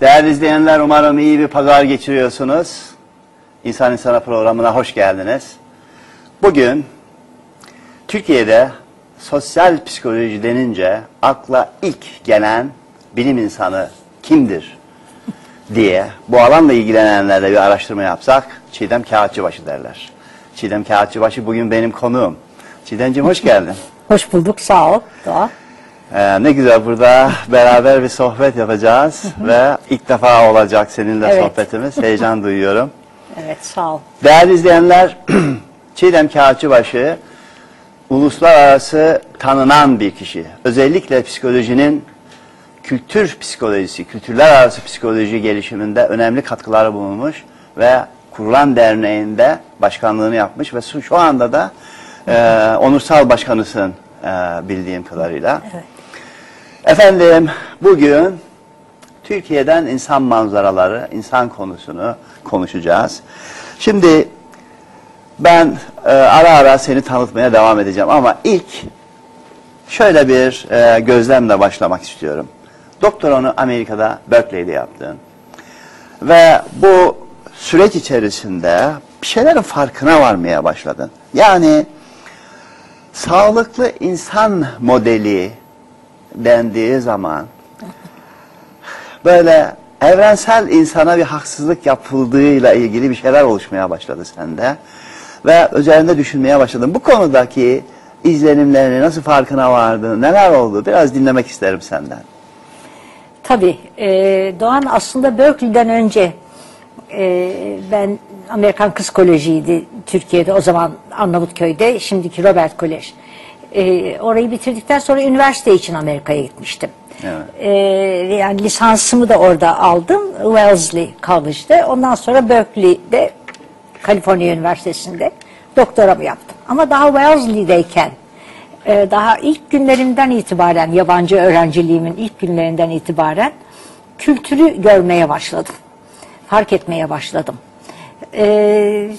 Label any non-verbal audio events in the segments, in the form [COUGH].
Değerli izleyenler umarım iyi bir pazar geçiriyorsunuz. İnsan İnsana programına hoş geldiniz. Bugün Türkiye'de sosyal psikoloji denince akla ilk gelen bilim insanı kimdir diye bu alanla ilgilenenlerle bir araştırma yapsak Çiğdem Kağıtçıbaşı derler. Çiğdem Kağıtçıbaşı bugün benim konuğum. Çiğdemciğim hoş geldin. Hoş bulduk, sağ ol. Doğa. Ee, ne güzel burada beraber bir sohbet yapacağız ve ilk defa olacak seninle Evet. sohbetimiz. Heyecan [LAUGHS] duyuyorum. Evet, sağ ol. Değerli izleyenler, [CLEARS THROAT] Çiğdem Kağıtçıbaşı uluslararası tanınan bir kişi. Özellikle psikolojinin kültür psikolojisi, kültürler arası psikoloji gelişiminde önemli katkıları bulunmuş ve kurulan derneğinde başkanlığını yapmış ve şu anda da e, onursal başkanısın e, bildiğim kadarıyla. Evet. Efendim bugün Türkiye'den insan manzaraları, insan konusunu konuşacağız. Şimdi ben e, ara ara seni tanıtmaya devam edeceğim ama ilk şöyle bir e, gözlemle başlamak istiyorum. Doktorunu Amerika'da Berkeley'de yaptın. Ve bu süreç içerisinde bir şeylerin farkına varmaya başladın. Yani sağlıklı insan modeli dendiği zaman böyle evrensel insana bir haksızlık yapıldığıyla ilgili bir şeyler oluşmaya başladı sende. Ve üzerinde düşünmeye başladın. Bu konudaki izlenimlerini nasıl farkına vardın, neler oldu biraz dinlemek isterim senden. Tabii, e, Doğan aslında Berkeley'den önce e, ben Amerikan Kız Koleji'ydi Türkiye'de o zaman Arnavutköy'de, şimdiki Robert Kolej. E, orayı bitirdikten sonra üniversite için Amerika'ya gitmiştim. Evet. E, yani lisansımı da orada aldım Wellesley College'de. Ondan sonra Berkeley'de Kaliforniya Üniversitesi'nde doktoramı yaptım. Ama daha Wellesley'deyken e, daha ilk günlerinden itibaren yabancı öğrenciliğimin ilk günlerinden itibaren kültürü görmeye başladım. Fark etmeye başladım. E,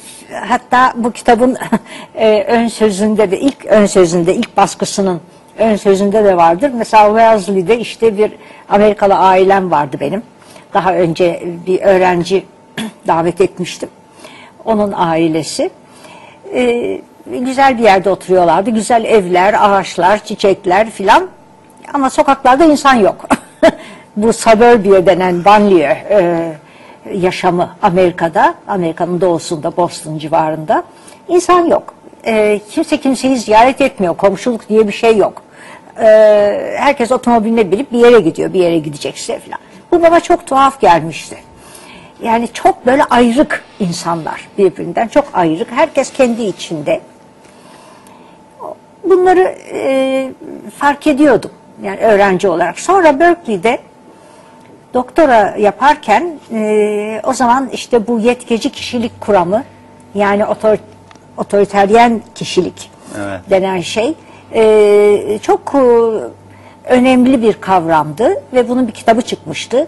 hatta bu kitabın [LAUGHS] e, ön sözünde de ilk ön sözünde ilk baskısının ön sözünde de vardır. Mesela Wellesley'de işte bir Amerikalı ailem vardı benim. Daha önce bir öğrenci [CLEARS THROAT] davet etmiştim. Onun ailesi. Ee, güzel bir yerde oturuyorlardı. Güzel evler, ağaçlar, çiçekler filan. Ama sokaklarda insan yok. [LAUGHS] Bu suburbia denen banliyö e, yaşamı Amerika'da, Amerika'nın doğusunda, Boston civarında insan yok. E, kimse kimseyi ziyaret etmiyor. Komşuluk diye bir şey yok. E, herkes otomobiline binip bir yere gidiyor, bir yere gidecekse filan. Bu bana çok tuhaf gelmişti. Yani çok böyle ayrık insanlar birbirinden çok ayrık. Herkes kendi içinde. Bunları e, fark ediyordum yani öğrenci olarak. Sonra Berkeley'de doktora yaparken e, o zaman işte bu yetkeci kişilik kuramı yani otor, otoriteryen kişilik Evet. denen şey e, çok e, önemli bir kavramdı ve bunun bir kitabı çıkmıştı.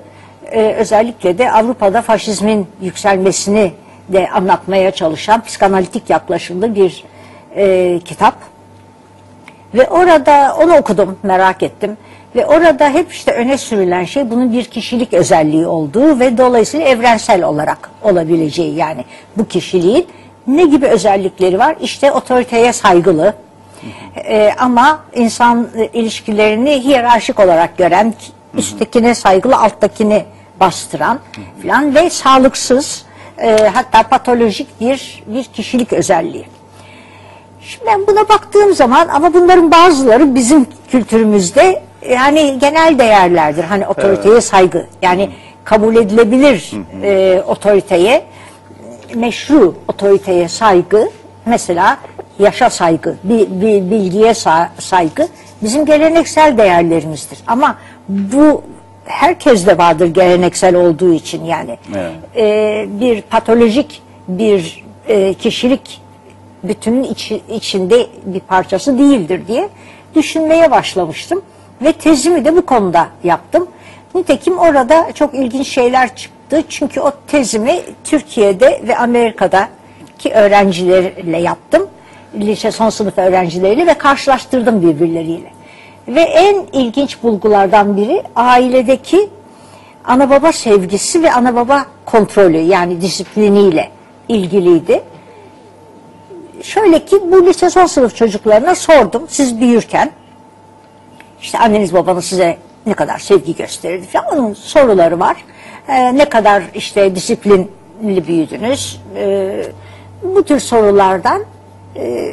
E, özellikle de Avrupa'da faşizmin yükselmesini de anlatmaya çalışan psikanalitik yaklaşımlı bir e, kitap. Ve orada onu okudum, merak ettim. Ve orada hep işte öne sürülen şey bunun bir kişilik özelliği olduğu ve dolayısıyla evrensel olarak olabileceği yani bu kişiliğin ne gibi özellikleri var? İşte otoriteye saygılı e, ama insan e, ilişkilerini hiyerarşik olarak gören, üsttekine saygılı, alttakini bastıran filan ve sağlıksız e, hatta patolojik bir bir kişilik özelliği. Şimdi ben buna baktığım zaman ama bunların bazıları bizim kültürümüzde yani genel değerlerdir. Hani otoriteye saygı yani kabul edilebilir e, otoriteye meşru otoriteye saygı mesela yaşa saygı, bilgiye sa- saygı bizim geleneksel değerlerimizdir. Ama bu herkes de vardır geleneksel olduğu için yani. Evet. E, bir patolojik bir e, kişilik bütünün içi- içinde bir parçası değildir diye düşünmeye başlamıştım. Ve tezimi de bu konuda yaptım. Nitekim orada çok ilginç şeyler çıktı. Çünkü o tezimi Türkiye'de ve Amerika'daki öğrencilerle yaptım. Lise son sınıf öğrencileriyle ve karşılaştırdım birbirleriyle. Ve en ilginç bulgulardan biri ailedeki ana baba sevgisi ve ana baba kontrolü yani disipliniyle ilgiliydi. Şöyle ki bu lise son sınıf çocuklarına sordum siz büyürken işte anneniz babanız size ne kadar sevgi gösterirdi falan onun soruları var. Ee, ne kadar işte disiplinli büyüdünüz. Ee, bu tür sorulardan e,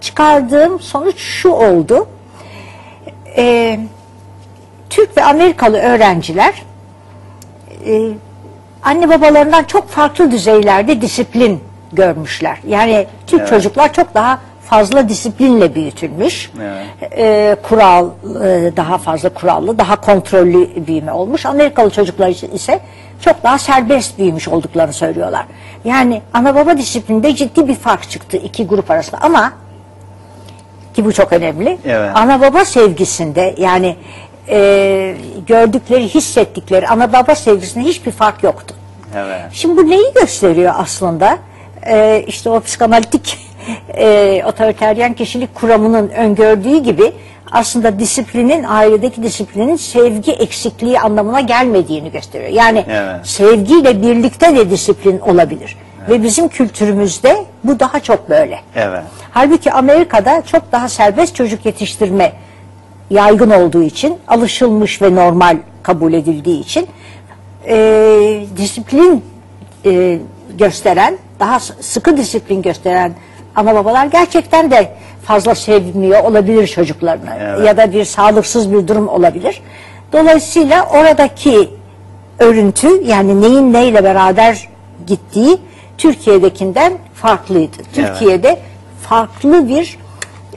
çıkardığım sonuç şu oldu. Ee, Türk ve Amerikalı öğrenciler e, anne babalarından çok farklı düzeylerde disiplin görmüşler. Yani Türk Evet. çocuklar çok daha fazla disiplinle büyütülmüş. Evet. E, kural e, daha fazla kurallı, daha kontrollü büyüme olmuş. Amerikalı çocuklar için ise çok daha serbest büyümüş olduklarını söylüyorlar. Yani ana baba disiplinde ciddi bir fark çıktı iki grup arasında ama ki bu çok önemli. Evet. Ana baba sevgisinde yani e, gördükleri, hissettikleri ana baba sevgisinde hiçbir fark yoktu. Evet. Şimdi bu neyi gösteriyor aslında? Ee, işte o psikanalitik e, otoriteryen kişilik kuramının öngördüğü gibi aslında disiplinin, ailedeki disiplinin sevgi eksikliği anlamına gelmediğini gösteriyor. Yani Evet. sevgiyle birlikte de disiplin olabilir. Ve bizim kültürümüzde bu daha çok böyle. Evet. Halbuki Amerika'da çok daha serbest çocuk yetiştirme yaygın olduğu için, alışılmış ve normal kabul edildiği için e, disiplin e, gösteren, daha sıkı disiplin gösteren ana babalar gerçekten de fazla sevmiyor olabilir çocuklarını Evet. ya da bir sağlıksız bir durum olabilir. Dolayısıyla oradaki örüntü yani neyin neyle beraber gittiği Türkiye'dekinden farklıydı. Türkiye'de farklı bir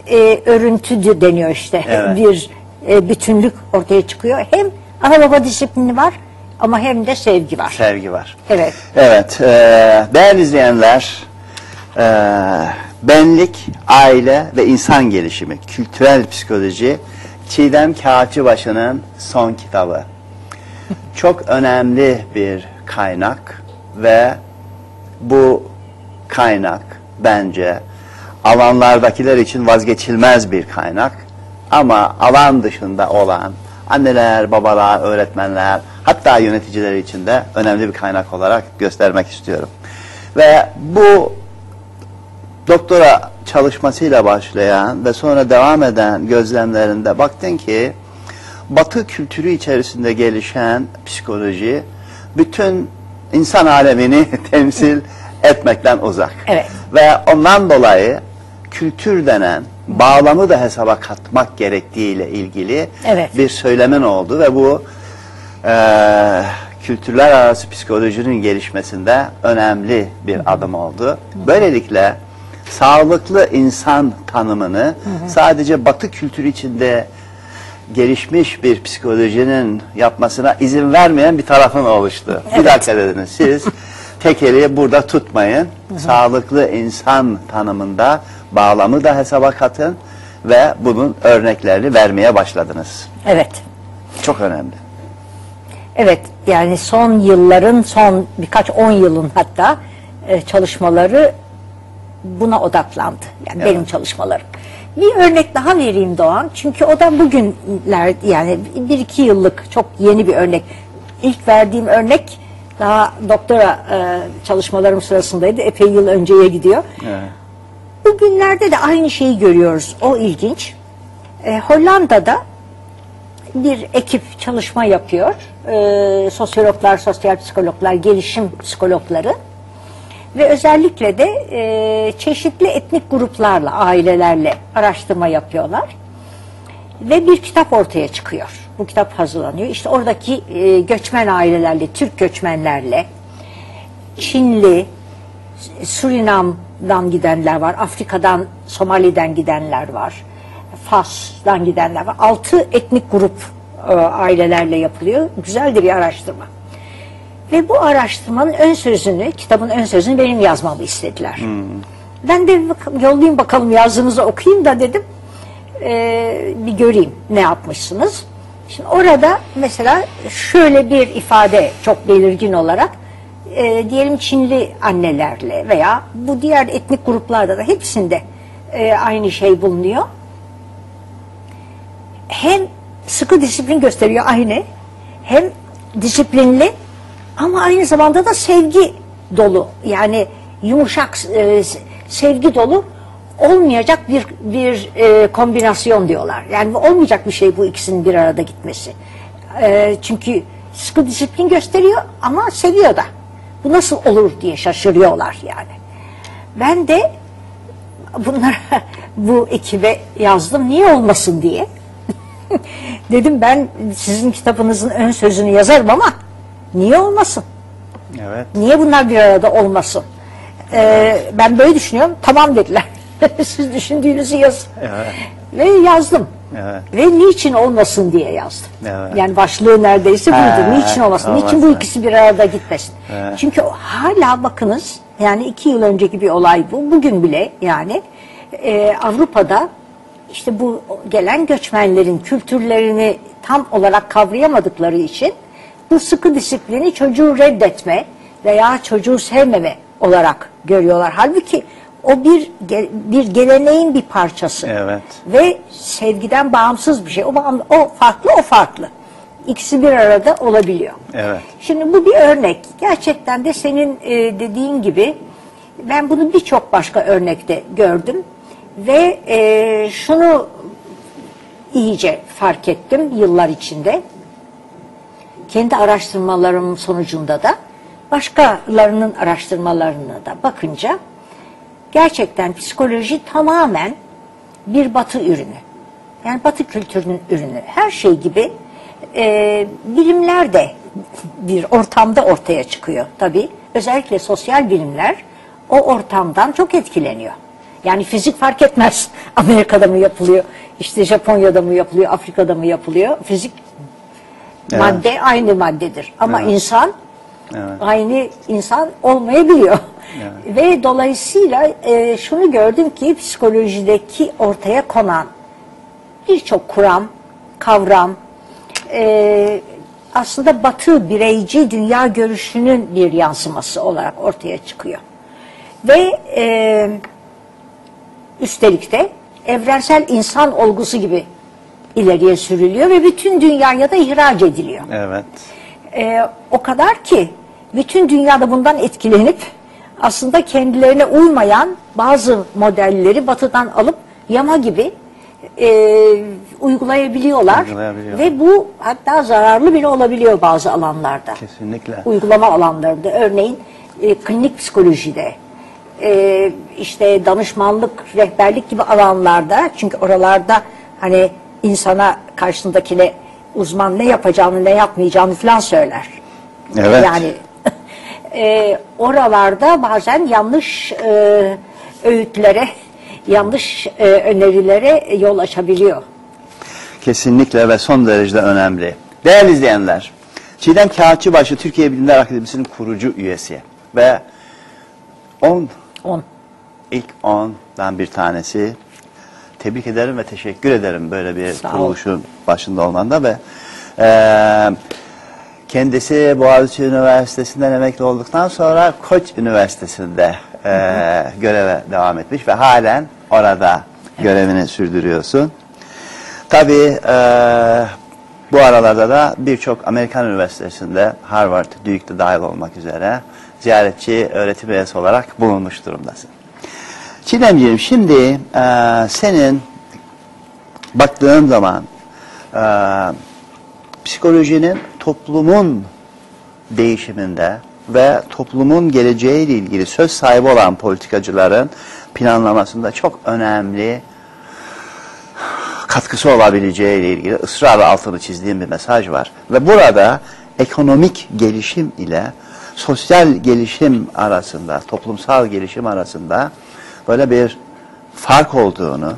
e, örüntü de- deniyor işte. Evet. Bir e, bütünlük ortaya çıkıyor. Hem ana baba disiplini var ama hem de sevgi var. Sevgi var. Evet. Evet, e, değerli izleyenler, e, benlik, aile ve insan gelişimi, kültürel psikoloji, Çiğdem Kağıtçıbaşı'nın son kitabı. Çok önemli bir kaynak ve bu kaynak bence alanlardakiler için vazgeçilmez bir kaynak ama alan dışında olan anneler, babalar, öğretmenler hatta yöneticiler için de önemli bir kaynak olarak göstermek istiyorum. Ve bu doktora çalışmasıyla başlayan ve sonra devam eden gözlemlerinde baktın ki Batı kültürü içerisinde gelişen psikoloji bütün insan alemini [LAUGHS] temsil etmekten uzak. Evet. Ve ondan dolayı kültür denen bağlamı da hesaba katmak gerektiğiyle ilgili Evet. bir söylemin oldu ve bu eee, kültürler arası psikolojinin gelişmesinde önemli bir adım oldu. Böylelikle sağlıklı insan tanımını sadece batı kültürü içinde gelişmiş bir psikolojinin yapmasına izin vermeyen bir tarafın oluştu. Bir Evet. dakika dediniz siz [LAUGHS] tekeli burada tutmayın. Sağlıklı insan tanımında bağlamı da hesaba katın ve bunun örneklerini vermeye başladınız. Evet. Çok önemli. Evet yani son yılların son birkaç on yılın hatta e, çalışmaları buna odaklandı. Yani Evet. benim çalışmalarım. Bir örnek daha vereyim Doğan. Çünkü o da bugünler yani bir iki yıllık çok yeni bir örnek. İlk verdiğim örnek daha doktora e, çalışmalarım sırasındaydı. Epey yıl önceye gidiyor. Evet. Bugünlerde de aynı şeyi görüyoruz. O ilginç. E, Hollanda'da bir ekip çalışma yapıyor. E, sosyologlar, sosyal psikologlar, gelişim psikologları ve özellikle de e, çeşitli etnik gruplarla, ailelerle araştırma yapıyorlar. Ve bir kitap ortaya çıkıyor. Bu kitap hazırlanıyor. İşte oradaki e, göçmen ailelerle, Türk göçmenlerle, Çinli, Surinam'dan gidenler var, Afrika'dan, Somali'den gidenler var, Fas'tan gidenler var. Altı etnik grup e, ailelerle yapılıyor. Güzel de bir araştırma. Ve bu araştırmanın ön sözünü, kitabın ön sözünü benim yazmamı istediler. Ben de bak- yollayayım bakalım yazdığınızı okuyayım da dedim. Ee, bir göreyim ne yapmışsınız. Şimdi orada mesela şöyle bir ifade çok belirgin olarak e, diyelim Çinli annelerle veya bu diğer etnik gruplarda da hepsinde e, aynı şey bulunuyor. Hem sıkı disiplin gösteriyor aynı hem disiplinli ama aynı zamanda da sevgi dolu. Yani yumuşak e, sevgi dolu olmayacak bir bir e, kombinasyon diyorlar. Yani olmayacak bir şey bu ikisinin bir arada gitmesi. E, çünkü sıkı disiplin gösteriyor ama seviyor da. Bu nasıl olur diye şaşırıyorlar yani. Ben de bunlara [LAUGHS] bu ekibe yazdım niye olmasın diye. [LAUGHS] Dedim ben sizin kitabınızın ön sözünü yazarım ama niye olmasın? Evet. Niye bunlar bir arada olmasın? Ee, ben böyle düşünüyorum. Tamam dediler. [LAUGHS] Siz düşündüğünüzü yazın. Evet. Ve yazdım. Evet. Ve niçin olmasın diye yazdım. Evet. Yani başlığı neredeyse buydu. Ha, niçin olmasın? Niçin bu ikisi bir arada gitmesin? Evet. Çünkü hala bakınız yani iki yıl önceki bir olay bu. Bugün bile yani e, Avrupa'da işte bu gelen göçmenlerin kültürlerini tam olarak kavrayamadıkları için bu sıkı disiplini çocuğu reddetme veya çocuğu sevmeme olarak görüyorlar. Halbuki o bir bir geleneğin bir parçası Evet. ve sevgiden bağımsız bir şey. O, bağım- o farklı, o farklı. İkisi bir arada olabiliyor. Evet. Şimdi bu bir örnek. Gerçekten de senin e, dediğin gibi ben bunu birçok başka örnekte gördüm ve e, şunu iyice fark ettim yıllar içinde. Kendi araştırmalarım sonucunda da başkalarının araştırmalarına da bakınca gerçekten psikoloji tamamen bir batı ürünü. Yani batı kültürünün ürünü. Her şey gibi e, bilimler de bir ortamda ortaya çıkıyor tabii. Özellikle sosyal bilimler o ortamdan çok etkileniyor. Yani fizik fark etmez. [LAUGHS] Amerika'da mı yapılıyor, işte Japonya'da mı yapılıyor, Afrika'da mı yapılıyor. Fizik Evet. madde aynı maddedir. Ama Evet. insan Evet. aynı insan olmayabiliyor. Ve dolayısıyla e, şunu gördüm ki psikolojideki ortaya konan birçok kuram, kavram e, aslında batı bireyci dünya görüşünün bir yansıması olarak ortaya çıkıyor. Ve e, üstelik de evrensel insan olgusu gibi ileriye sürülüyor ve bütün dünyaya da ihraç ediliyor. Evet. Ee, o kadar ki bütün dünyada bundan etkilenip aslında kendilerine uymayan bazı modelleri batıdan alıp yama gibi e, uygulayabiliyorlar. Uygulayabiliyor. Ve bu hatta zararlı bile olabiliyor bazı alanlarda. Kesinlikle. Uygulama alanlarında. Örneğin e, klinik psikolojide, e, işte danışmanlık, rehberlik gibi alanlarda çünkü oralarda hani insana karşısındakine uzman ne yapacağını ne yapmayacağını falan söyler. Evet. Yani [LAUGHS] e, oralarda bazen yanlış e, öğütlere, yanlış e, önerilere yol açabiliyor. Kesinlikle ve son derece önemli. Değerli izleyenler, Çiğdem Kağıtçıbaşı Türkiye Bilimler Akademisi'nin kurucu üyesi ve 10 On. ilk 10'dan bir tanesi. Tebrik ederim ve teşekkür ederim böyle bir Sağ kuruluşun başında olmanda ve eee, kendisi Boğaziçi Üniversitesi'nden emekli olduktan sonra Koç Üniversitesi'nde eee, göreve devam etmiş ve halen orada görevini sürdürüyorsun. Tabii eee, bu aralarda da birçok Amerikan üniversitesinde Harvard, Duke'de dahil olmak üzere ziyaretçi öğretim üyesi olarak bulunmuş durumdasın. Çiğdemciğim şimdi eee, senin baktığın zaman eee, psikolojinin toplumun değişiminde ve toplumun geleceğiyle ilgili söz sahibi olan politikacıların planlamasında çok önemli katkısı olabileceği ile ilgili ısrarla altını çizdiğim bir mesaj var. Ve burada ekonomik gelişim ile sosyal gelişim arasında, toplumsal gelişim arasında böyle bir fark olduğunu,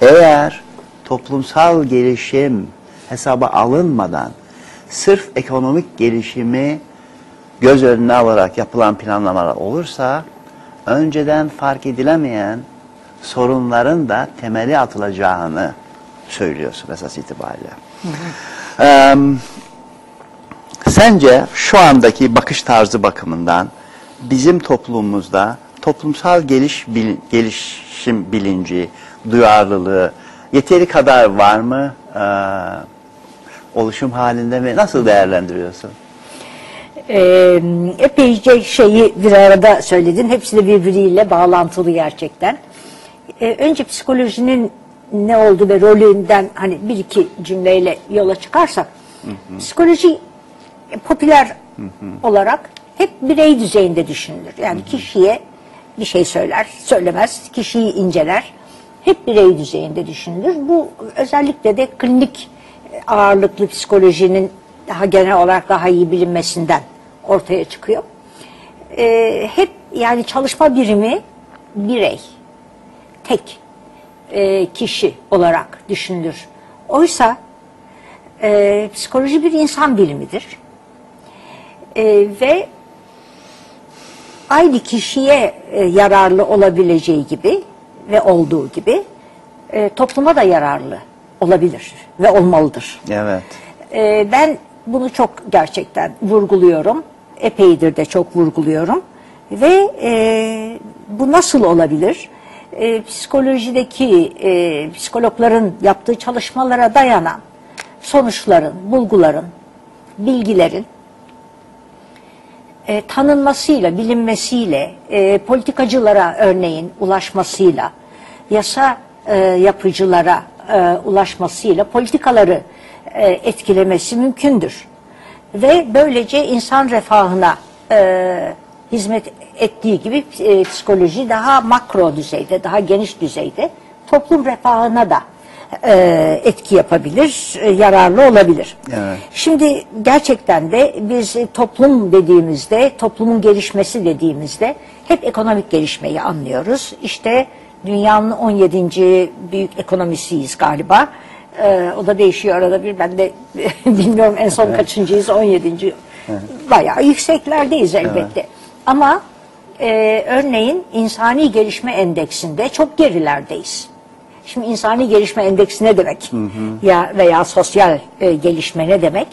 eğer toplumsal gelişim hesaba alınmadan sırf ekonomik gelişimi göz önüne alarak yapılan planlamalar olursa önceden fark edilemeyen sorunların da temeli atılacağını söylüyorsun esas itibariyle. Eee, sence şu andaki bakış tarzı bakımından bizim toplumumuzda toplumsal geliş bil- gelişim bilinci, duyarlılığı yeteri kadar var mı? Eee, oluşum halinde mi? Nasıl değerlendiriyorsun? Ee, epeyce şeyi bir arada söyledin. Hepsi de birbiriyle bağlantılı gerçekten. Ee, önce psikolojinin ne oldu ve rolünden hani bir iki cümleyle yola çıkarsak. Psikoloji e, popüler olarak hep birey düzeyinde düşünülür. Yani kişiye bir şey söyler, söylemez, kişiyi inceler. Hep birey düzeyinde düşünülür. Bu özellikle de klinik e, ağırlıklı psikolojinin daha genel olarak daha iyi bilinmesinden ortaya çıkıyor. Ee, hep yani çalışma birimi birey, tek e, kişi olarak düşünülür. Oysa e, psikoloji bir insan bilimidir. E, ve aynı kişiye e, yararlı olabileceği gibi ve olduğu gibi e, topluma da yararlı olabilir ve olmalıdır. Evet. E, ben bunu çok gerçekten vurguluyorum. Epeydir de çok vurguluyorum. Ve e, bu nasıl olabilir? E, psikolojideki e, psikologların yaptığı çalışmalara dayanan sonuçların, bulguların, bilgilerin e, tanınmasıyla, bilinmesiyle, e, politikacılara örneğin ulaşmasıyla, yasa e, yapıcılara e, ulaşmasıyla politikaları e, etkilemesi mümkündür. Ve böylece insan refahına e, hizmet ettiği gibi e, psikoloji daha makro düzeyde, daha geniş düzeyde toplum refahına da e, etki yapabilir, e, yararlı olabilir. Evet. Şimdi gerçekten de biz e, toplum dediğimizde, toplumun gelişmesi dediğimizde hep ekonomik gelişmeyi anlıyoruz. İşte dünyanın 17. büyük ekonomisiyiz galiba. Ee, o da değişiyor arada bir. Ben de [LAUGHS] bilmiyorum en son kaçıncıyız 17. Bayağı yükseklerdeyiz elbette. Ama e, örneğin insani gelişme endeksinde çok gerilerdeyiz. Şimdi insani gelişme endeksi ne demek? Ya veya sosyal e, gelişme ne demek?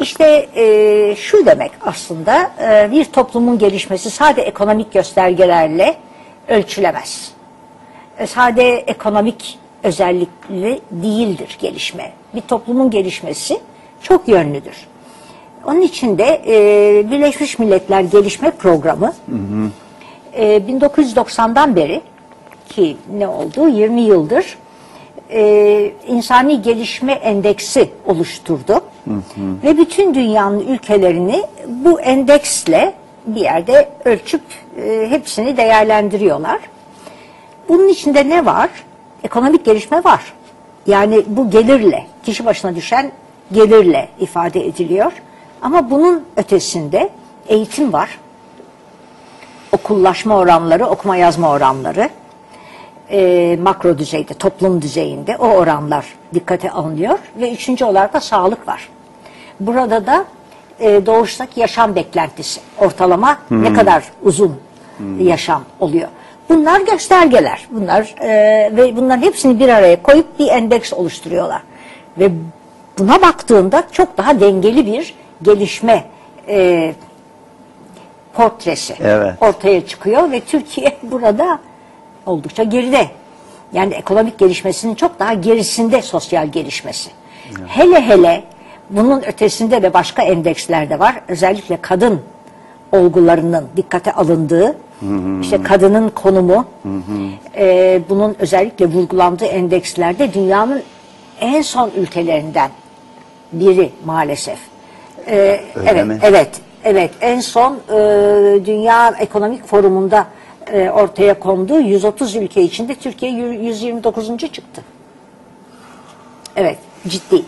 İşte e, şu demek aslında e, bir toplumun gelişmesi sade ekonomik göstergelerle ölçülemez. E, sade ekonomik özellikli değildir gelişme. Bir toplumun gelişmesi çok yönlüdür. Onun için de e, Birleşmiş Milletler Gelişme Programı e, 1990'dan beri ki ne oldu 20 yıldır e, insani gelişme endeksi oluşturdu. Ve bütün dünyanın ülkelerini bu endeksle bir yerde ölçüp e, hepsini değerlendiriyorlar. Bunun içinde ne var? Ekonomik gelişme var. Yani bu gelirle, kişi başına düşen gelirle ifade ediliyor. Ama bunun ötesinde eğitim var. Okullaşma oranları, okuma yazma oranları, e, makro düzeyde, toplum düzeyinde o oranlar dikkate alınıyor. Ve üçüncü olarak da sağlık var. Burada da e, doğuştaki yaşam beklentisi, ortalama ne kadar uzun yaşam oluyor. Bunlar göstergeler. Bunlar e, ve bunların hepsini bir araya koyup bir endeks oluşturuyorlar. Ve buna baktığında çok daha dengeli bir gelişme e, portresi Evet. ortaya çıkıyor ve Türkiye [LAUGHS] burada oldukça geride. Yani ekonomik gelişmesinin çok daha gerisinde sosyal gelişmesi. Hele hele bunun ötesinde de başka endeksler de var. Özellikle kadın olgularının dikkate alındığı, işte kadının konumu, e, bunun özellikle vurgulandığı endekslerde dünyanın en son ülkelerinden biri maalesef. E, Öyle evet, mi? evet, evet. En son e, Dünya Ekonomik Forumu'nda e, ortaya konduğu 130 ülke içinde Türkiye yü- 129. çıktı. Evet, ciddi.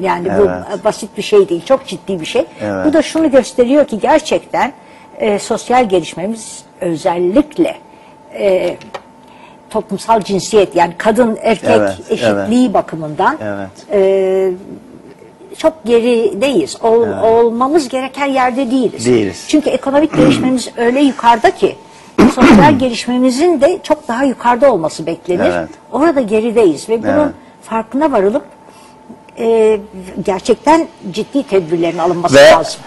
Yani bu Evet. e, basit bir şey değil, çok ciddi bir şey. Evet. Bu da şunu gösteriyor ki gerçekten e, sosyal gelişmemiz özellikle e, toplumsal cinsiyet yani kadın erkek Evet, eşitliği bakımından Evet. e, çok gerideyiz. Ol, Olmamız gereken yerde değiliz. Değiliz. Çünkü ekonomik gelişmemiz [CLEARS THROAT] öyle yukarıda ki sosyal gelişmemizin de çok daha yukarıda olması beklenir. Evet. Orada gerideyiz ve bunun Evet. farkına varılıp e, gerçekten ciddi tedbirlerin alınması Ve lazım.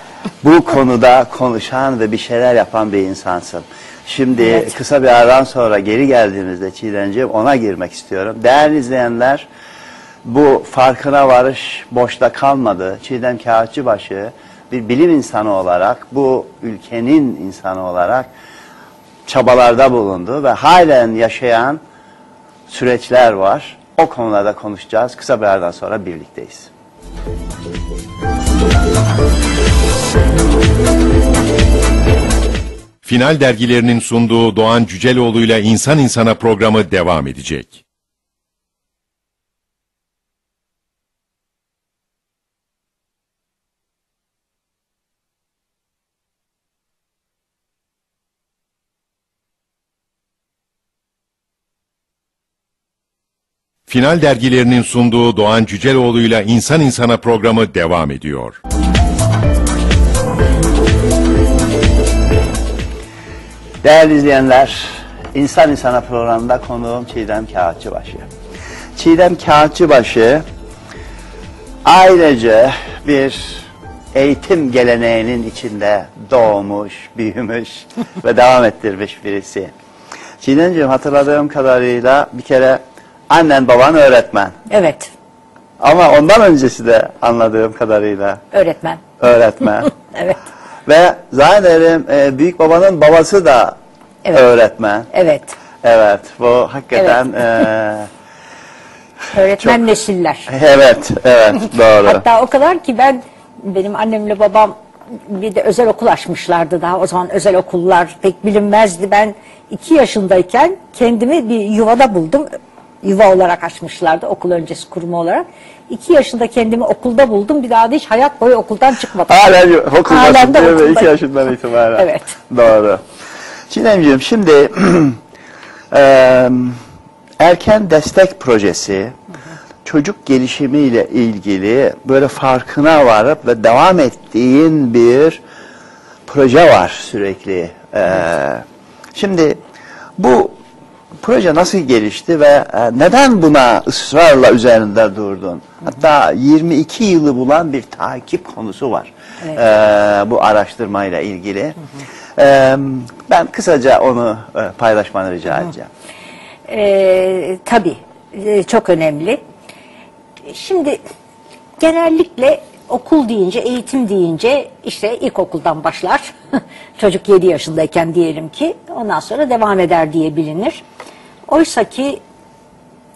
bu konuda konuşan ve bir şeyler yapan bir insansın. Şimdi Evet. kısa bir aradan sonra geri geldiğimizde Çiğdemciğim ona girmek istiyorum. Değerli izleyenler bu farkına varış boşta kalmadı. Çiğdem Kağıtçıbaşı bir bilim insanı olarak, bu ülkenin insanı olarak çabalarda bulundu ve halen yaşayan süreçler var. O konularda konuşacağız. Kısa bir aradan sonra birlikteyiz. Final dergilerinin sunduğu Doğan Cüceloğlu ile İnsan İnsana programı devam edecek. Final dergilerinin sunduğu Doğan Cüceloğlu ile İnsan İnsana programı devam ediyor. Değerli izleyenler, İnsan İnsana programında konuğum Çiğdem Kağıtçıbaşı. Çiğdem Kağıtçıbaşı ailece bir eğitim geleneğinin içinde doğmuş, büyümüş ve devam ettirmiş birisi. Çiğdemciğim hatırladığım kadarıyla bir kere annen baban öğretmen. Evet, Ama ondan öncesi de anladığım kadarıyla öğretmen. öğretmen. [LAUGHS] Evet, ve zannederim e, büyük babanın babası da Evet. öğretmen. evet. Evet, bu hakikaten eee, [LAUGHS] Öğretmen nesiller. evet, evet, [LAUGHS] doğru. Hatta o kadar ki ben, benim annemle babam bir de özel okul açmışlardı daha. O zaman özel okullar pek bilinmezdi. Ben iki yaşındayken kendimi bir yuvada buldum. Yuva olarak açmışlardı okul öncesi kurumu olarak. İki yaşında kendimi okulda buldum. Bir daha da hiç hayat boyu okuldan çıkmadım. Halen Halen okuldasın de değil mi? İki yaşından [LAUGHS] itibaren. Evet. Doğru. Çiğdemciğim şimdi [CLEARS THROAT] erken destek projesi çocuk gelişimiyle ilgili böyle farkına varıp ve devam ettiğin bir proje var sürekli. Eee, şimdi bu proje nasıl gelişti ve e, neden buna ısrarla üzerinde durdun? Hatta 22 yılı bulan bir takip konusu var Evet. e, bu araştırmayla ilgili. E, ben kısaca onu e, paylaşmanı rica edeceğim. Ee, tabii e, çok önemli. Şimdi genellikle okul deyince, eğitim deyince işte ilkokuldan başlar. [LAUGHS] Çocuk 7 yaşındayken diyelim ki ondan sonra devam eder diye bilinir. Oysa ki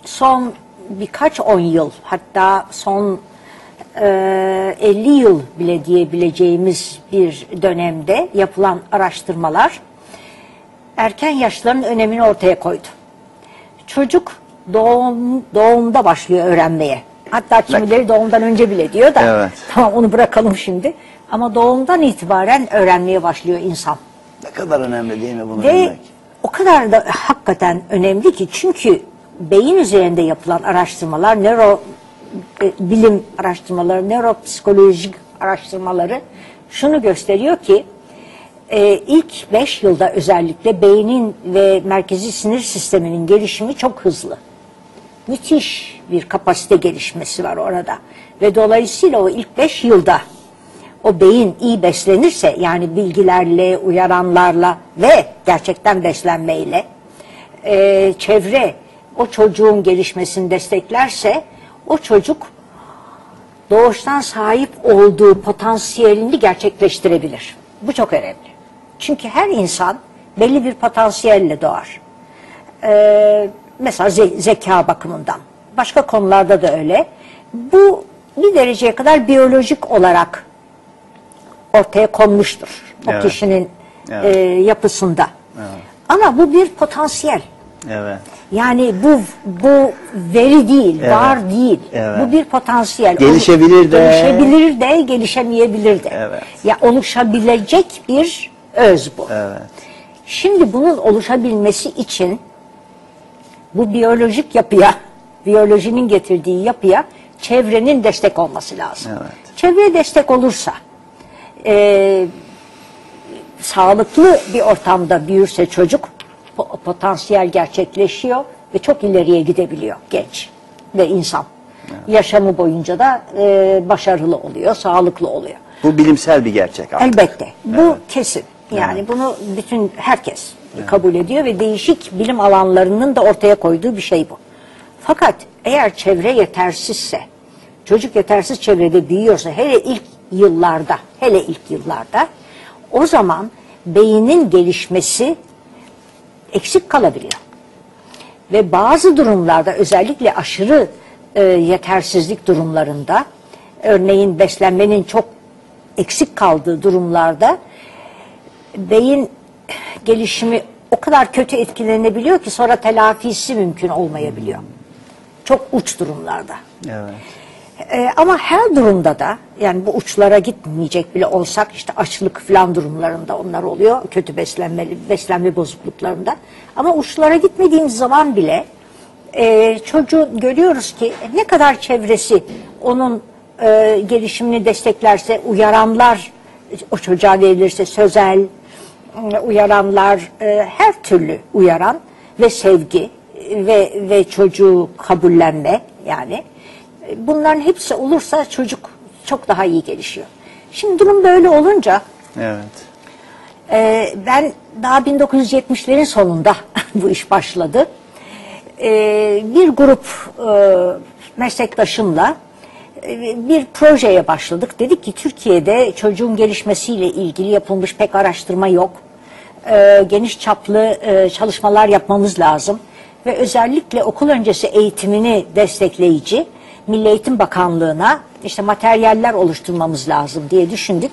son birkaç on yıl hatta son e, 50 yıl bile diyebileceğimiz bir dönemde yapılan araştırmalar erken yaşların önemini ortaya koydu. Çocuk doğum doğumda başlıyor öğrenmeye. Hatta kimileri doğumdan önce bile diyor da Evet. tamam onu bırakalım şimdi. Ama doğumdan itibaren öğrenmeye başlıyor insan. Ne kadar önemli değil mi bunu Ve bilmek? O kadar da hakikaten önemli ki çünkü beyin üzerinde yapılan araştırmalar, nöro e, bilim araştırmaları, nöropsikolojik araştırmaları şunu gösteriyor ki e, ilk 5 yılda özellikle beynin ve merkezi sinir sisteminin gelişimi çok hızlı. Müthiş bir kapasite gelişmesi var orada. Ve dolayısıyla o ilk 5 yılda o beyin iyi beslenirse yani bilgilerle, uyaranlarla ve gerçekten beslenmeyle e, çevre o çocuğun gelişmesini desteklerse o çocuk doğuştan sahip olduğu potansiyelini gerçekleştirebilir. Bu çok önemli. Çünkü her insan belli bir potansiyelle doğar. Ee, mesela ze- zeka bakımından. Başka konularda da öyle. Bu bir dereceye kadar biyolojik olarak ortaya konmuştur. O Evet. kişinin Evet. e, yapısında. Ama bu bir potansiyel. Evet. Yani bu bu veri değil, Evet. var değil. Evet. Bu bir potansiyel. Gelişebilir de. Gelişebilir de, gelişemeyebilir de. Evet. Ya oluşabilecek bir öz bu. Evet. Şimdi bunun oluşabilmesi için bu biyolojik yapıya, biyolojinin getirdiği yapıya çevrenin destek olması lazım. Evet. Çevreye destek olursa, e, sağlıklı bir ortamda büyürse çocuk, po- potansiyel gerçekleşiyor ve çok ileriye gidebiliyor genç ve insan. Yaşamı boyunca da e, başarılı oluyor, sağlıklı oluyor. Bu bilimsel bir gerçek aslında. Elbette. Bu kesin. Yani bunu bütün herkes kabul ediyor ve değişik bilim alanlarının da ortaya koyduğu bir şey bu. Fakat eğer çevre yetersizse, çocuk yetersiz çevrede büyüyorsa, hele ilk yıllarda, hele ilk yıllarda o zaman beynin gelişmesi eksik kalabiliyor. Ve bazı durumlarda özellikle aşırı e, yetersizlik durumlarında örneğin beslenmenin çok eksik kaldığı durumlarda beyin gelişimi o kadar kötü etkilenebiliyor ki sonra telafisi mümkün olmayabiliyor. Çok uç durumlarda. Evet. Ee, ama her durumda da yani bu uçlara gitmeyecek bile olsak işte açlık falan durumlarında onlar oluyor. Kötü beslenmeli, beslenme bozukluklarında. Ama uçlara gitmediğimiz zaman bile e, çocuğu görüyoruz ki ne kadar çevresi onun e, gelişimini desteklerse, uyaranlar o çocuğa verilirse sözel, e, uyaranlar, e, her türlü uyaran ve sevgi e, ve ve çocuğu kabullenme yani e, bunların hepsi olursa çocuk çok daha iyi gelişiyor. Şimdi durum böyle olunca Evet. e, ben daha 1970'lerin sonunda [LAUGHS] bu iş başladı. E, bir grup e, meslektaşımla e, bir projeye başladık. Dedik ki Türkiye'de çocuğun gelişmesiyle ilgili yapılmış pek araştırma yok. E, geniş çaplı e, çalışmalar yapmamız lazım. Ve özellikle okul öncesi eğitimini destekleyici Milli Eğitim Bakanlığı'na işte materyaller oluşturmamız lazım diye düşündük.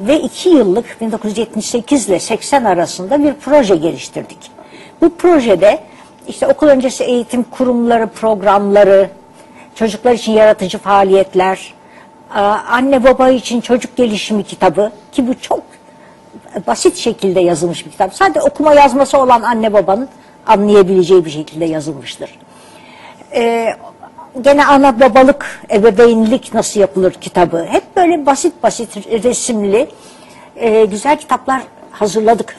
Ve iki yıllık 1978 ile 80 arasında bir proje geliştirdik. Bu projede işte okul öncesi eğitim kurumları, programları, çocuklar için yaratıcı faaliyetler, anne baba için çocuk gelişimi kitabı ki bu çok basit şekilde yazılmış bir kitap. Sadece okuma yazması olan anne babanın anlayabileceği bir şekilde yazılmıştır. Ee, gene ana babalık, ebeveynlik nasıl yapılır kitabı. Hep böyle basit basit resimli e, güzel kitaplar hazırladık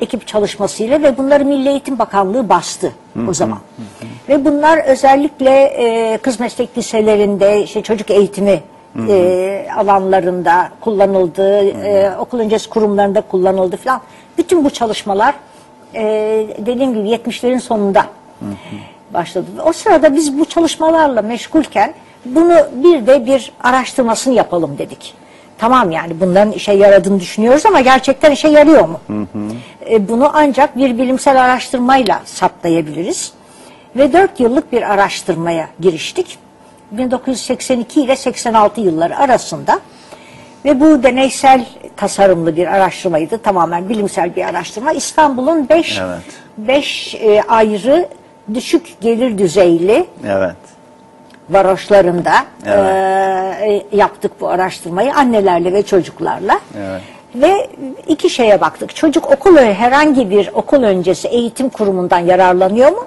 ekip çalışmasıyla ve bunları Milli Eğitim Bakanlığı bastı o zaman. Ve bunlar özellikle e, kız meslek liselerinde, işte çocuk eğitimi e, alanlarında kullanıldı, e, okul öncesi kurumlarında kullanıldı falan. Bütün bu çalışmalar e, dediğim gibi 70'lerin sonunda başladı. O sırada biz bu çalışmalarla meşgulken bunu bir de bir araştırmasını yapalım dedik. Tamam yani bunların işe yaradığını düşünüyoruz ama gerçekten işe yarıyor mu? E, bunu ancak bir bilimsel araştırmayla saptayabiliriz. Ve 4 yıllık bir araştırmaya giriştik. 1982 ile 86 yılları arasında ve bu deneysel tasarımlı bir araştırmaydı. Tamamen bilimsel bir araştırma. İstanbul'un 5 Evet. 5 ayrı düşük gelir düzeyli Evet. varoşlarında Evet. e, yaptık bu araştırmayı annelerle ve çocuklarla. Evet. Ve iki şeye baktık. Çocuk okul herhangi bir okul öncesi eğitim kurumundan yararlanıyor mu?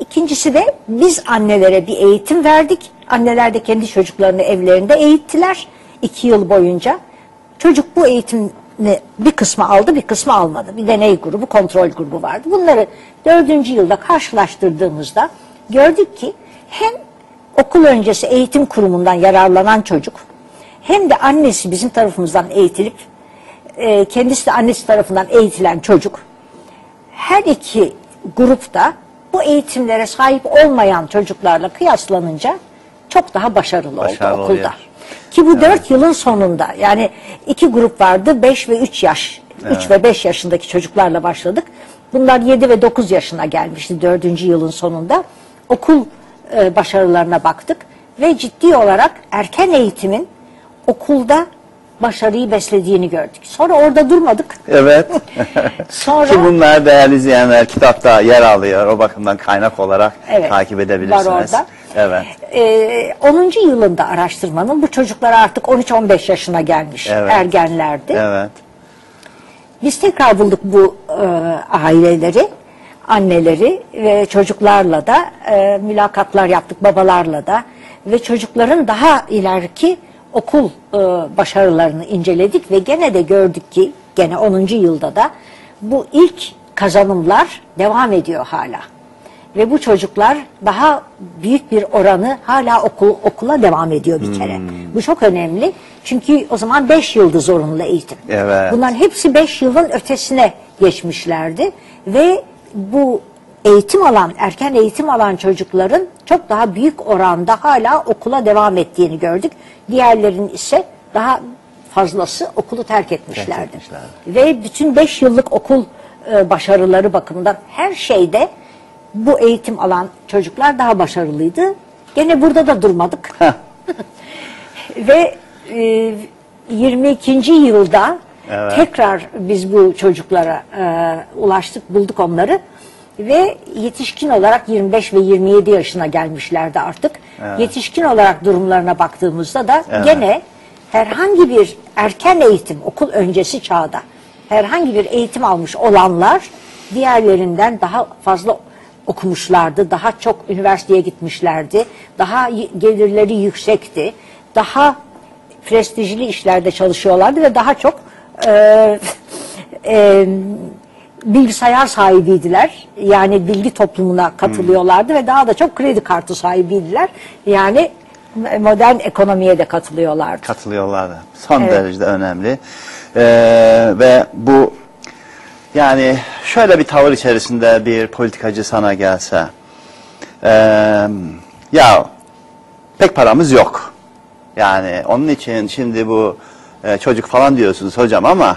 İkincisi de biz annelere bir eğitim verdik. Anneler de kendi çocuklarını evlerinde eğittiler iki yıl boyunca. Çocuk bu eğitimi bir kısmı aldı bir kısmı almadı. Bir deney grubu kontrol grubu vardı. Bunları dördüncü yılda karşılaştırdığımızda gördük ki hem okul öncesi eğitim kurumundan yararlanan çocuk hem de annesi bizim tarafımızdan eğitilip e, kendisi de annesi tarafından eğitilen çocuk her iki grupta bu eğitimlere sahip olmayan çocuklarla kıyaslanınca çok daha başarılı, Başarılı oldu okulda. oluyor. Ki bu dört yılın sonunda yani iki grup vardı 5 ve 3 yaş. 3 ve 5 yaşındaki çocuklarla başladık. Bunlar 7 ve 9 yaşına gelmişti dördüncü yılın sonunda. Okul e, başarılarına baktık ve ciddi olarak erken eğitimin okulda başarıyı beslediğini gördük. Sonra orada durmadık. Evet. [LAUGHS] Sonra Ki bunlar değerli izleyenler kitapta yer alıyor. O bakımdan kaynak olarak Evet, takip edebilirsiniz. var orada. Evet. Ee, 10. yılında araştırmanın bu çocuklar artık 13-15 yaşına gelmiş Evet. ergenlerdi. Evet. Biz tekrar bulduk bu e, aileleri, anneleri ve çocuklarla da e, mülakatlar yaptık babalarla da ve çocukların daha ileriki okul e, başarılarını inceledik ve gene de gördük ki gene 10. yılda da bu ilk kazanımlar devam ediyor hala. Ve bu çocuklar daha büyük bir oranı hala okul, okula devam ediyor bir kere. Bu çok önemli. Çünkü o zaman 5 yıldı zorunlu eğitim. Evet. Bunların hepsi 5 yılın ötesine geçmişlerdi. Ve bu eğitim alan, erken eğitim alan çocukların çok daha büyük oranda hala okula devam ettiğini gördük. Diğerlerinin ise daha fazlası okulu terk etmişlerdi. etmişlerdi. Ve bütün 5 yıllık okul e, başarıları bakımından her şeyde bu eğitim alan çocuklar daha başarılıydı. Gene burada da durmadık. [LAUGHS] Ve e, 22. yılda Evet. tekrar biz bu çocuklara e, ulaştık, bulduk onları. Ve yetişkin olarak 25 ve 27 yaşına gelmişlerdi artık. Yetişkin olarak durumlarına baktığımızda da gene herhangi bir erken eğitim, okul öncesi çağda herhangi bir eğitim almış olanlar diğerlerinden daha fazla okumuşlardı. Daha çok üniversiteye gitmişlerdi. Daha gelirleri yüksekti. Daha prestijli işlerde çalışıyorlardı ve daha çok e, e, bilgisayar sahibiydiler. Yani bilgi toplumuna katılıyorlardı ve daha da çok kredi kartı sahibiydiler. Yani modern ekonomiye de katılıyorlardı. katılıyorlardı. Son Evet. derecede önemli. Ee, ve bu yani şöyle bir tavır içerisinde bir politikacı sana gelse ee, ya pek paramız yok. Yani onun için şimdi bu e, çocuk falan diyorsunuz hocam ama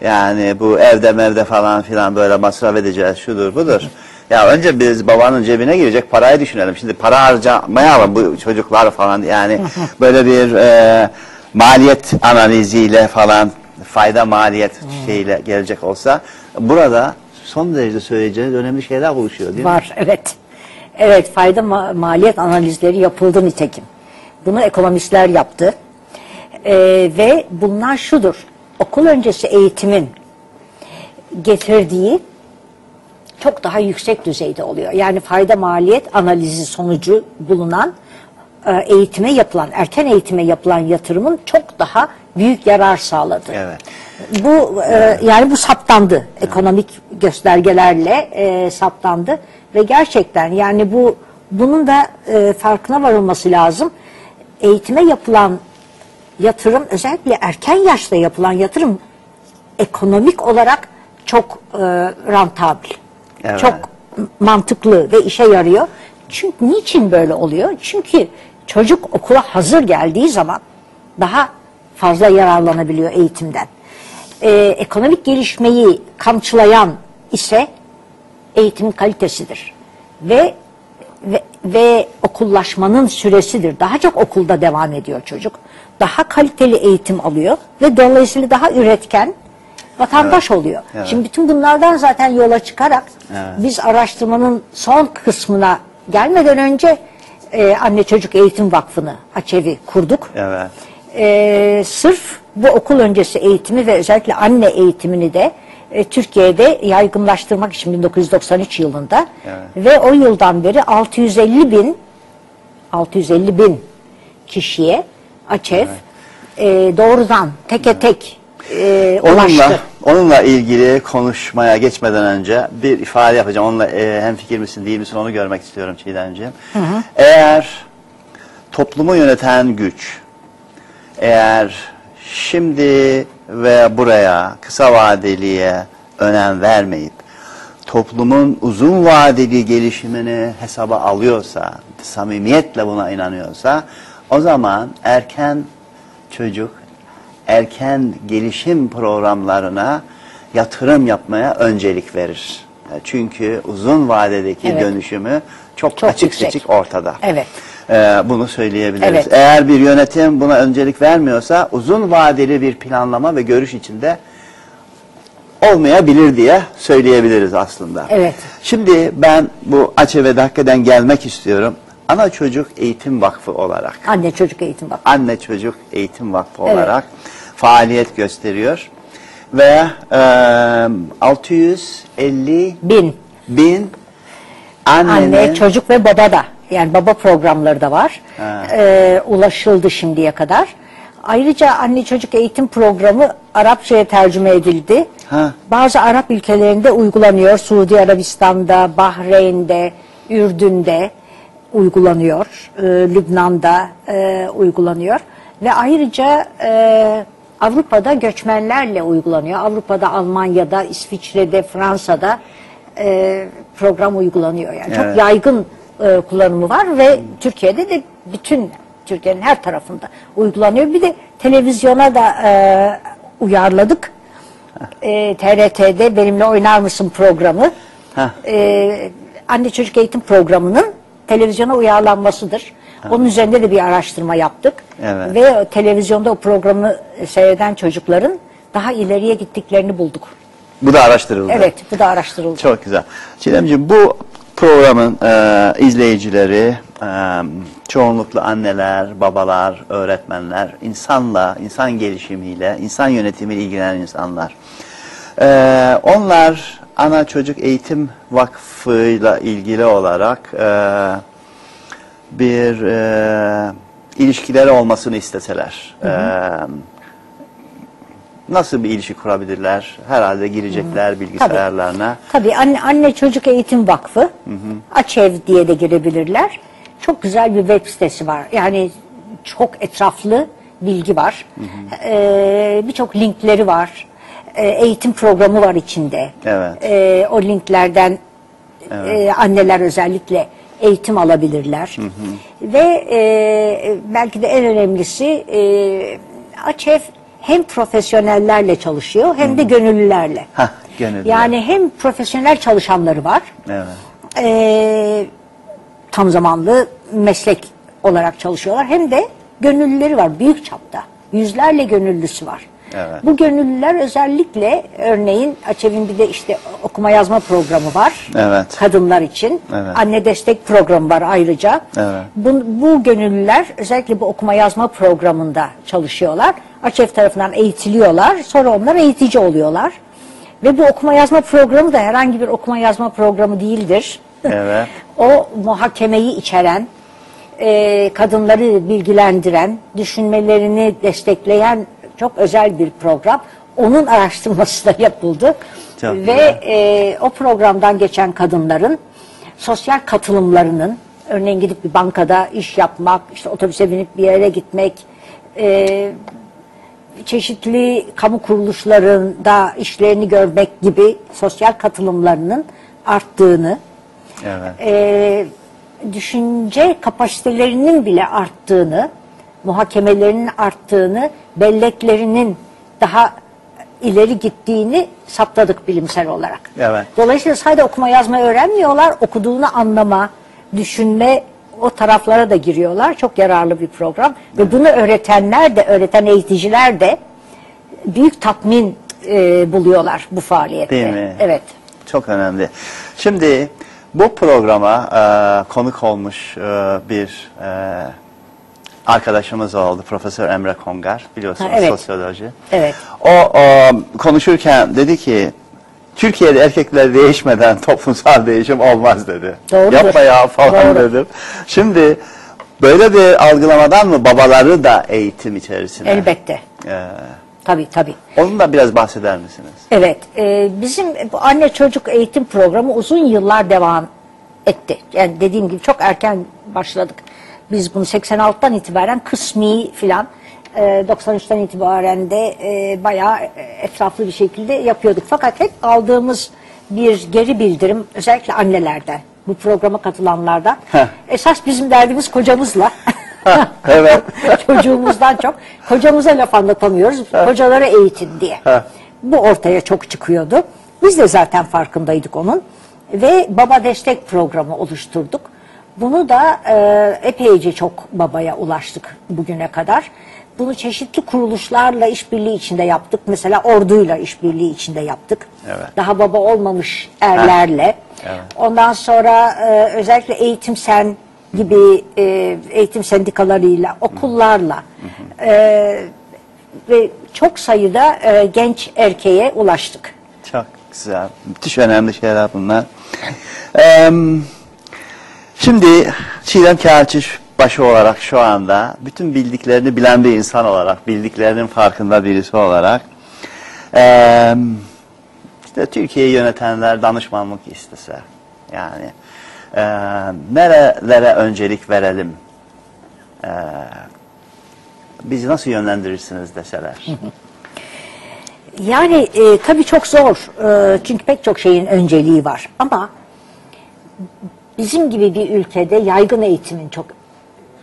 yani bu evde mevde falan filan böyle masraf edeceğiz şudur budur. [LAUGHS] Ya önce biz babanın cebine girecek parayı düşünelim. Şimdi para harcamayalım bu çocuklar falan yani [LAUGHS] böyle bir e, maliyet analiziyle falan fayda maliyet şeyle gelecek olsa burada son derece söyleyeceğiniz önemli şeyler buluşuyor değil mi? Var evet. Evet fayda ma- maliyet analizleri yapıldı nitekim. Bunu ekonomistler yaptı. Ee, ve bunlar şudur. Okul öncesi eğitimin getirdiği çok daha yüksek düzeyde oluyor. Yani fayda maliyet analizi sonucu bulunan eğitime yapılan, erken eğitime yapılan yatırımın çok daha büyük yarar sağladı. Evet. Bu e, yani bu saptandı. Ekonomik göstergelerle e, saptandı ve gerçekten yani bu bunun da e, farkına varılması lazım. Eğitime yapılan yatırım özellikle erken yaşta yapılan yatırım ekonomik olarak çok e, rantabil. Evet. Çok mantıklı ve işe yarıyor. Çünkü niçin böyle oluyor? Çünkü çocuk okula hazır geldiği zaman daha fazla yararlanabiliyor eğitimden. Ee, ekonomik gelişmeyi kamçılayan ise eğitimin kalitesidir. Ve, ve ve okullaşmanın süresidir. Daha çok okulda devam ediyor çocuk. Daha kaliteli eğitim alıyor ve dolayısıyla daha üretken vatandaş oluyor. evet. Şimdi bütün bunlardan zaten yola çıkarak biz araştırmanın son kısmına gelmeden önce e, Anne Çocuk Eğitim Vakfı'nı AÇEV'i kurduk. Evet. Ee, sırf bu okul öncesi eğitimi ve özellikle anne eğitimini de e, Türkiye'de yaygınlaştırmak için 1993 yılında ve o yıldan beri 650 bin 650 bin kişiye AÇEV e, doğrudan teke tek e, Onunla, ulaştı. onunla ilgili konuşmaya geçmeden önce bir ifade yapacağım. Onunla e, hem fikir misin değil misin onu görmek istiyorum Çiğdemciğim. Eğer toplumu yöneten güç, eğer şimdi ve buraya kısa vadeliye önem vermeyip toplumun uzun vadeli gelişimini hesaba alıyorsa, samimiyetle buna inanıyorsa o zaman erken çocuk, erken gelişim programlarına yatırım yapmaya öncelik verir. Çünkü uzun vadedeki Evet. dönüşümü çok, Çok açık yüksek. seçik ortada. Evet. Ee, bunu söyleyebiliriz. Evet. Eğer bir yönetim buna öncelik vermiyorsa uzun vadeli bir planlama ve görüş içinde olmayabilir diye söyleyebiliriz aslında. Evet. Şimdi ben bu AÇEV'de hakikaten gelmek istiyorum. Ana Çocuk Eğitim Vakfı olarak, Anne Çocuk Eğitim Vakfı. Anne Çocuk Eğitim Vakfı Evet. olarak faaliyet gösteriyor. Ve e, 650 Bin. bin annenin Anne, çocuk ve baba da. Yani baba programları da var. Ha. Ee, ulaşıldı şimdiye kadar. Ayrıca anne çocuk eğitim programı Arapçaya tercüme edildi. Ha. Bazı Arap ülkelerinde uygulanıyor. Suudi Arabistan'da, Bahreyn'de, Ürdün'de uygulanıyor. Ee, Lübnan'da e, uygulanıyor. Ve ayrıca e, Avrupa'da göçmenlerle uygulanıyor. Avrupa'da, Almanya'da, İsviçre'de, Fransa'da e, program uygulanıyor. Yani Evet. çok yaygın e, kullanımı var ve Türkiye'de de bütün Türkiye'nin her tarafında uygulanıyor. Bir de televizyona da e, uyarladık. E, TRT'de benimle oynar mısın programı. Heh. E, anne çocuk eğitim programının televizyona uyarlanmasıdır. Onun üzerinde de bir araştırma yaptık. Evet. Ve televizyonda o programı seyreden çocukların daha ileriye gittiklerini bulduk. Bu da araştırıldı. Evet, bu da araştırıldı. Çok güzel. Çiğdemciğim bu programın e, izleyicileri e, çoğunlukla anneler, babalar, öğretmenler, insanla, insan gelişimiyle, insan yönetimiyle ilgilenen insanlar. E, onlar Ana Çocuk Eğitim Vakfı'yla ilgili olarak e, bir e, ilişkileri olmasını isteseler. e, nasıl bir ilişki kurabilirler? Herhalde girecekler bilgisayarlarına. Tabii anne, anne Çocuk Eğitim Vakfı, Açev diye de girebilirler. Çok güzel bir web sitesi var. Yani çok etraflı bilgi var. Ee, Birçok linkleri var. Ee, eğitim programı var içinde. Evet. Ee, o linklerden e, anneler özellikle eğitim alabilirler. Ve e, belki de en önemlisi e, Açev hem profesyonellerle çalışıyor hem de gönüllülerle. Hah, gönüllüler. Yani hem profesyonel çalışanları var, Evet. e, tam zamanlı meslek olarak çalışıyorlar. Hem de gönüllüleri var büyük çapta. Yüzlerle gönüllüsü var. Evet. Bu gönüllüler özellikle örneğin Açev'in bir de işte okuma yazma programı var. Evet. Kadınlar için. Evet. Anne destek programı var ayrıca. Evet. Bu, bu gönüllüler özellikle bu okuma yazma programında çalışıyorlar. Açev tarafından eğitiliyorlar. Sonra onlar eğitici oluyorlar. Ve bu okuma yazma programı da herhangi bir okuma yazma programı değildir. Evet. [LAUGHS] o muhakemeyi içeren, e, kadınları bilgilendiren, düşünmelerini destekleyen çok özel bir program. Onun araştırması da yapıldı. Çok Ve güzel. e, o programdan geçen kadınların sosyal katılımlarının, örneğin gidip bir bankada iş yapmak, işte otobüse binip bir yere gitmek, e, çeşitli kamu kuruluşlarında işlerini görmek gibi sosyal katılımlarının arttığını, Evet. e, düşünce kapasitelerinin bile arttığını, muhakemelerinin arttığını, belleklerinin daha ileri gittiğini saptadık bilimsel olarak. Evet. Dolayısıyla sadece okuma yazma öğrenmiyorlar, okuduğunu anlama, düşünme o taraflara da giriyorlar. Çok yararlı bir program. Ve bunu öğretenler de, öğreten eğiticiler de büyük tatmin e, buluyorlar bu faaliyette. Değil mi? Evet. Çok önemli. Şimdi bu programa e, konuk olmuş e, bir e, arkadaşımız oldu. Profesör Emre Kongar. Biliyorsunuz Ha, evet. sosyoloji. Evet. O, o konuşurken dedi ki Türkiye'de erkekler değişmeden toplumsal değişim olmaz dedi. Doğrudur. Yapma ya falan Doğru. dedim. Şimdi böyle bir algılamadan mı babaları da eğitim içerisine? Elbette. E, Tabii tabii. onun da biraz bahseder misiniz? Evet, e, bizim bu anne çocuk eğitim programı uzun yıllar devam etti. Yani dediğim gibi çok erken başladık. Biz bunu 86'tan itibaren kısmi filan, e, 93'ten itibaren de e, bayağı etraflı bir şekilde yapıyorduk. Fakat hep aldığımız bir geri bildirim, özellikle annelerden, bu programa katılanlardan. Heh. Esas bizim derdimiz kocamızla. evet. [LAUGHS] Çocuğumuzdan çok. Kocamıza laf anlatamıyoruz. Kocaları eğitin diye. Bu ortaya çok çıkıyordu. Biz de zaten farkındaydık onun. Ve baba destek programı oluşturduk. Bunu da e, epeyce çok babaya ulaştık bugüne kadar. Bunu çeşitli kuruluşlarla işbirliği içinde yaptık. Mesela orduyla işbirliği içinde yaptık. Evet. Daha baba olmamış erlerle. Evet. Ondan sonra e, özellikle Eğitim Sen gibi e, eğitim sendikalarıyla, okullarla e, ve çok sayıda e, genç erkeğe ulaştık. Çok güzel. Müthiş önemli şeyler bunlar. Eee, şimdi Çiğdem Kağıtçış başı olarak şu anda bütün bildiklerini bilen bir insan olarak, bildiklerinin farkında birisi olarak işte Türkiye'yi yönetenler danışmanlık istese yani eee, nerelere öncelik verelim bizi nasıl yönlendirirsiniz deseler. Yani e, tabii çok zor. E, çünkü pek çok şeyin önceliği var. Ama bizim gibi bir ülkede yaygın eğitimin çok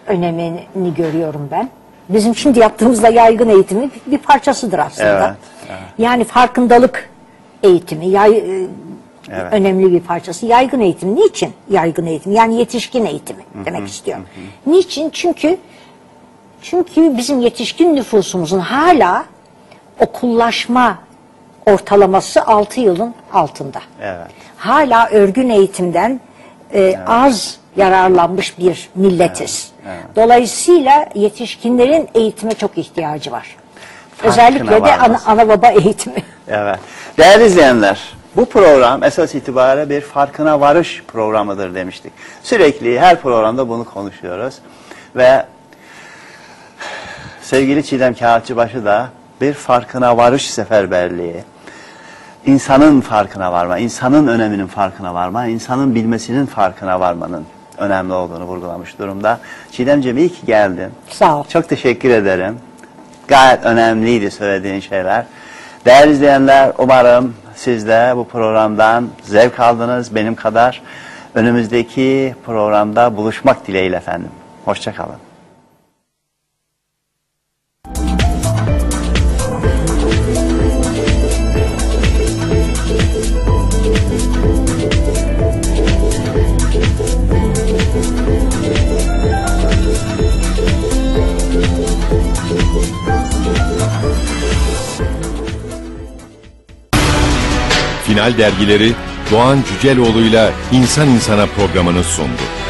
önemini görüyorum ben. Bizim şimdi yaptığımızda yaygın eğitimin bir parçasıdır aslında. Evet, evet. Yani farkındalık eğitimi yay, e, Evet. önemli bir parçası. Yaygın eğitim niçin? Yaygın eğitim yani yetişkin eğitimi demek istiyorum. Niçin? Çünkü çünkü bizim yetişkin nüfusumuzun hala okullaşma ortalaması 6 yılın altında. Evet. Hala örgün eğitimden e, az yararlanmış bir milletiz. Dolayısıyla yetişkinlerin eğitime çok ihtiyacı var. Farkına Özellikle de ana, ana baba eğitimi. Evet. Değerli izleyenler, bu program esas itibariyle bir farkına varış programıdır demiştik. Sürekli her programda bunu konuşuyoruz. Ve sevgili Çiğdem Kağıtçıbaşı da bir farkına varış seferberliği, insanın farkına varma, insanın öneminin farkına varma, insanın bilmesinin farkına varmanın önemli olduğunu vurgulamış durumda. Çiğdemciğim iyi ki geldin. Sağ ol. Çok teşekkür ederim. Gayet önemliydi söylediğin şeyler. Değerli izleyenler umarım siz de bu programdan zevk aldınız benim kadar. Önümüzdeki programda buluşmak dileğiyle efendim. Hoşçakalın. Final dergileri Doğan Cüceloğlu'yla İnsan İnsana programını sundu.